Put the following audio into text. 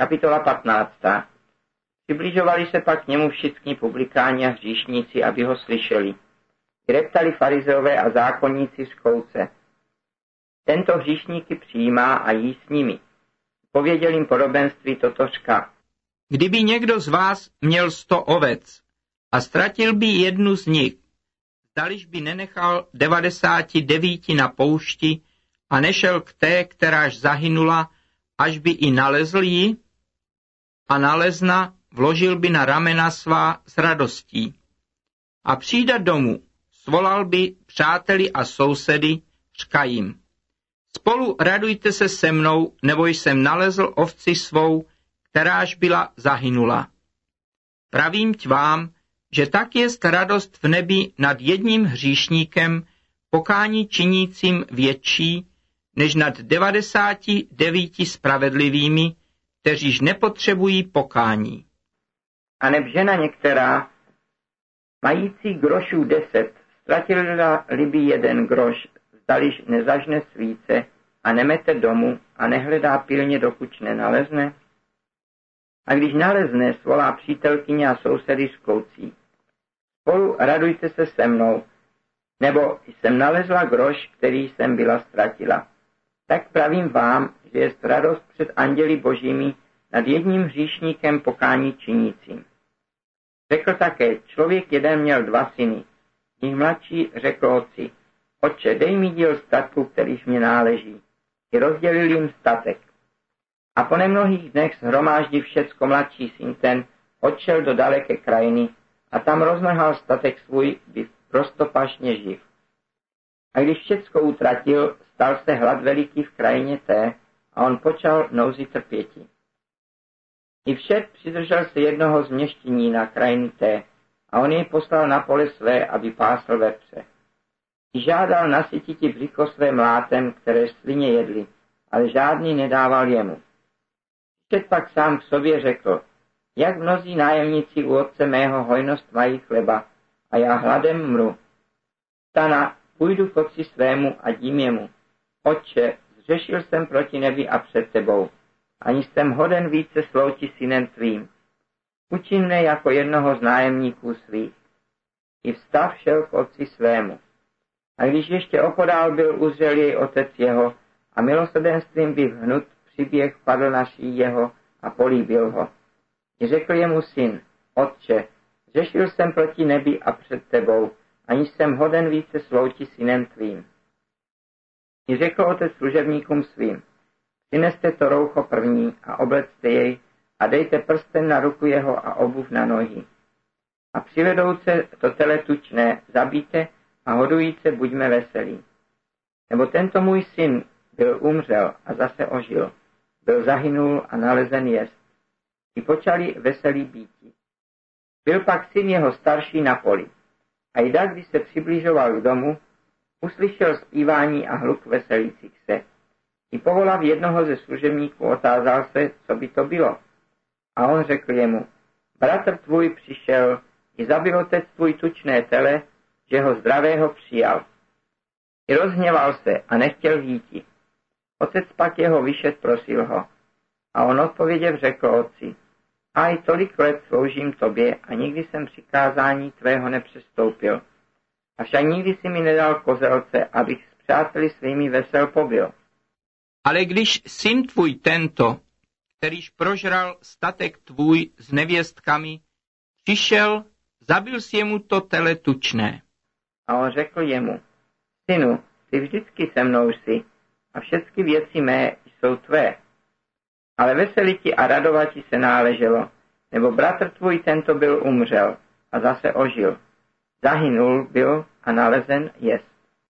Kapitola 15. Přibližovali se pak k němu všichni publikáni a hříšníci, aby ho slyšeli. Reptali farizeové a zákonníci z kouce. Tento hříšníky přijímá a jí s nimi. Pověděl jim podobenství totožka. Kdyby někdo z vás měl sto ovec a ztratil by jednu z nich, zdaliž by nenechal 99 na poušti a nešel k té, kteráž zahynula, až by i nalezl ji a nalezna vložil by na ramena svá s radostí. A přijde domů, svolal by přáteli a sousedy, řka jim. Spolu radujte se se mnou, nebo jsem nalezl ovci svou, kteráž byla zahynula. Pravím tě vám, že tak je radost v nebi nad jedním hříšníkem, pokání činícím větší, než nad 99 spravedlivými, kteříž nepotřebují pokání. A neb žena některá, mající grošů deset, ztratila liby jeden groš, zdaliž nezažne svíce a nemete domů a nehledá pilně, dokud nenalezne? A když nalezne, svolá přítelkyně a sousedy z koucí. Spolu radujte se se mnou, nebo jsem nalezla groš, který jsem byla ztratila. Tak pravím vám, je radost před anděli božími nad jedním hříšníkem pokání činícím. Řekl také, člověk jeden měl dva syny. Nich mladší řekl otci, otče, dej mi díl statku, kterýž mě náleží. I rozdělil jim statek. A po nemnohých dnech shromáždí všecko mladší syn ten, odšel do daleké krajiny a tam rozmrhal statek svůj, by prostopašně živ. A když všecko utratil, stal se hlad veliký v krajině té a on počal nouzi trpěti. I všet přidržel se jednoho z měštění na krajiny té a on jej poslal na pole své, aby pásl vepře. I žádal nasytiti břicho své mlátem, které svině jedli, ale žádný nedával jemu. Všet pak sám k sobě řekl, jak mnozí nájemníci u otce mého hojnost mají chleba a já hladem mru. Stana, půjdu k otci svému a dím jemu. Otče, zřešil jsem proti nebi a před tebou. Ani jsem hoden více slouti synem tvým. Učin mne jako jednoho z nájemníků svých. I vstav šel k otci svému. A když ještě opodál byl, uzřel jej otec jeho a milosrdenstvím bych hnut přiběh padl na jeho a políbil ho. I řekl jemu syn, otče, řešil jsem proti nebi a před tebou, ani jsem hoden více slouti synem tvým. I řekl otec služebníkům svým, přineste to roucho první a oblecte jej a dejte prsten na ruku jeho a obuv na nohy. A přivedouce to tele tučné zabíte a hodujíce buďme veselí. Nebo tento můj syn byl umřel a zase ožil, byl zahynul a nalezen jest. I počali veselí býti. Byl pak syn jeho starší na poli. A i když se přibližoval k domu, uslyšel zpívání a hluk veselících se. I povolav jednoho ze služebníků otázal se, co by to bylo. A on řekl jemu, bratr tvůj přišel, i zabil otec tvůj tučné tele, že ho zdravého přijal. I rozhněval se a nechtěl jíti. Otec pak jeho vyšet prosil ho. A on odpověděv řekl otci, a i tolik let sloužím tobě a nikdy jsem přikázání tvého nepřestoupil. Avšak nikdy si mi nedal kozelce, abych s přáteli svými vesel pobyl. Ale když syn tvůj tento, kterýž prožral statek tvůj s nevěstkami, přišel, zabil si jemu to tele tučné. A on řekl jemu, synu, ty vždycky se mnou jsi a všechny věci mé jsou tvé. Ale veseliti a radovati se náleželo, nebo bratr tvůj tento byl umřel a zase ožil. Zahynul byl a nalezen jest.